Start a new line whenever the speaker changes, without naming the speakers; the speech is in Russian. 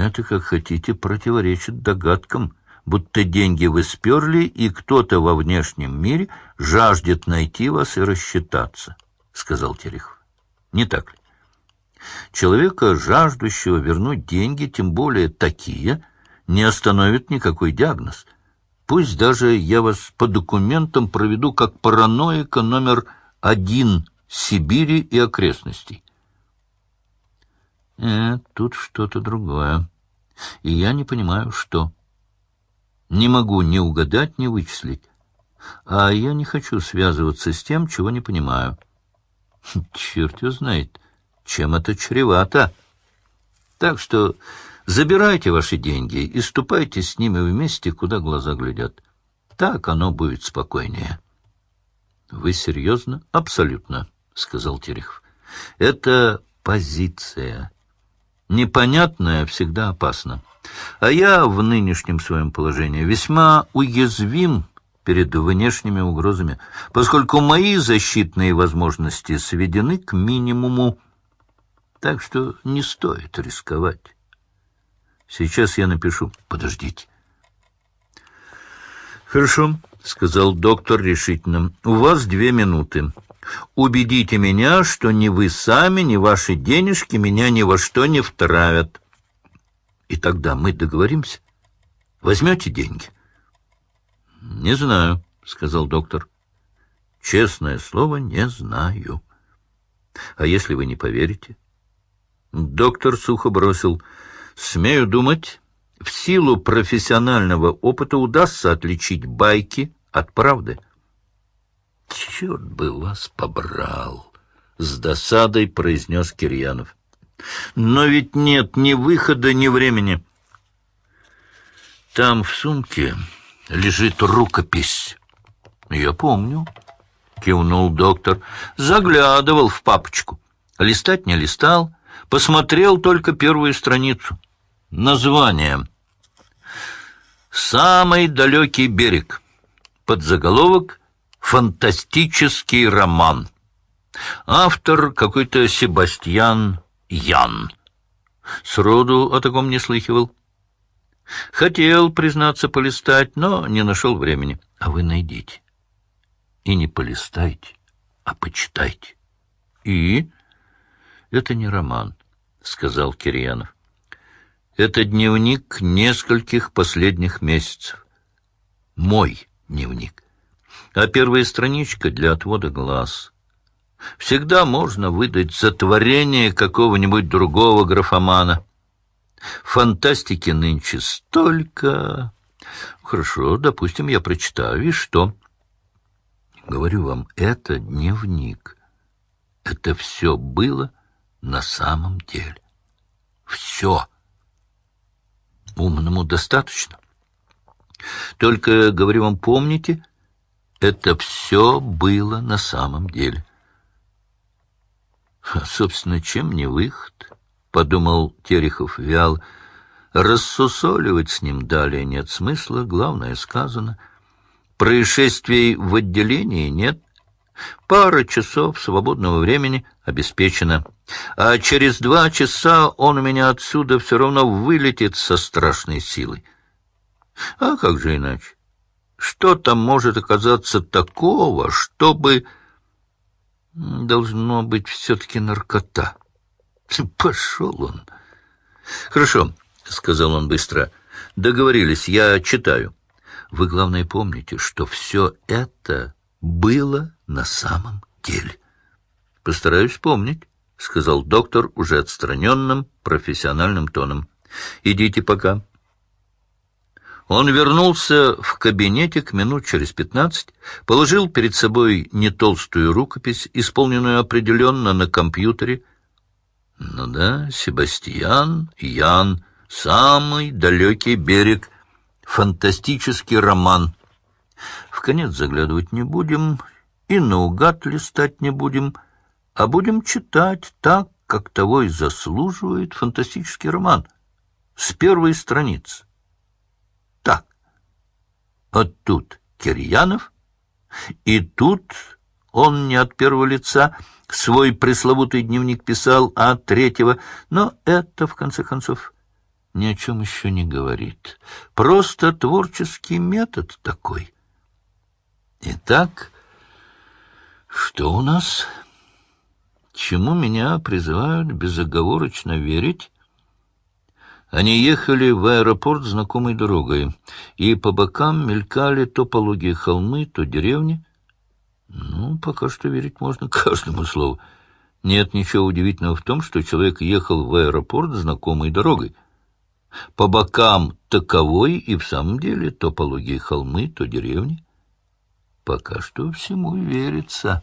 Это, как хотите, противоречит догадкам, будто деньги вы сперли, и кто-то во внешнем мире жаждет найти вас и рассчитаться, — сказал Терехов. Не так ли? Человека, жаждущего вернуть деньги, тем более такие, не остановит никакой диагноз. Пусть даже я вас по документам проведу как параноика номер один Сибири и окрестностей. Э, тут что-то другое. И я не понимаю, что. Не могу ни угадать, ни вычислить. А я не хочу связываться с тем, чего не понимаю. Черт его знает, чем это чревато. Так что забирайте ваши деньги и ступайте с ними вместе, куда глаза глядят. Так оно будет спокойнее. — Вы серьезно? — Абсолютно, — сказал Терехов. — Это позиция. Непонятное всегда опасно. А я в нынешнем своем положении весьма уязвим перед внешними угрозами, поскольку мои защитные возможности сведены к минимуму, так что не стоит рисковать. Сейчас я напишу. Подождите. Хорошо, — сказал доктор решительно. У вас две минуты. Убедите меня, что ни вы сами, ни ваши денежки меня ни во что не втравят. И тогда мы договоримся. Возьмете деньги? — Не знаю, — сказал доктор. — Честное слово, не знаю. — А если вы не поверите? Доктор сухо бросил. — Смею думать, в силу профессионального опыта удастся отличить байки от правды. — «Черт бы вас побрал!» — с досадой произнес Кирьянов. «Но ведь нет ни выхода, ни времени. Там в сумке лежит рукопись». «Я помню», — кивнул доктор. «Заглядывал в папочку. Листать не листал, посмотрел только первую страницу. Название. «Самый далекий берег». Подзаголовок фантастический роман. Автор какой-то Себастьян Ян. Сроду о таком не слыхивал. Хотел, признаться, полистать, но не нашел времени. А вы найдите. И не полистайте, а почитайте. И? Это не роман, — сказал Кирьянов. Это дневник нескольких последних месяцев. Мой дневник а первая страничка для отвода глаз. Всегда можно выдать затворение какого-нибудь другого графомана. Фантастики нынче столько... Хорошо, допустим, я прочитаю, и что? Говорю вам, это дневник. Это все было на самом деле. Все. Умному достаточно. Только, говорю вам, помните, это все было на самом деле. А, собственно, чем не выход? — подумал Терехов вял. Рассусоливать с ним далее нет смысла, главное сказано. Происшествий в отделении нет. Пара часов свободного времени обеспечена. А через два часа он у меня отсюда все равно вылетит со страшной силой. А как же иначе? Что там может оказаться такого, чтобы... Должно быть все-таки наркота. Пошел он. Хорошо, — сказал он быстро. Договорились, я читаю. Вы, главное, помните, что все это было на самом деле. Постараюсь помнить, — сказал доктор уже отстраненным профессиональным тоном. Идите пока. Он вернулся в кабинетик минут через пятнадцать, положил перед собой не толстую рукопись, исполненную определенно на компьютере. Ну да, Себастьян, Ян, самый далекий берег, фантастический роман. В конец заглядывать не будем и наугад листать не будем, а будем читать так, как того и заслуживает фантастический роман, с первой страницы. А тут Кирьянов, и тут он не от первого лица свой пресловутый дневник писал, а от третьего, но это, в конце концов, ни о чем еще не говорит. Просто творческий метод такой. Итак, что у нас? Чему меня призывают безоговорочно верить? Они ехали в аэропорт знакомой дорогой, и по бокам мелькали то пологие холмы, то деревни. Ну, пока что верить можно каждому слову. Нет ничего удивительного в том, что человек ехал в аэропорт знакомой дорогой. По бокам таковой и в самом деле то пологие холмы, то деревни. Пока что всему верится.